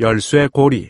열쇠고리.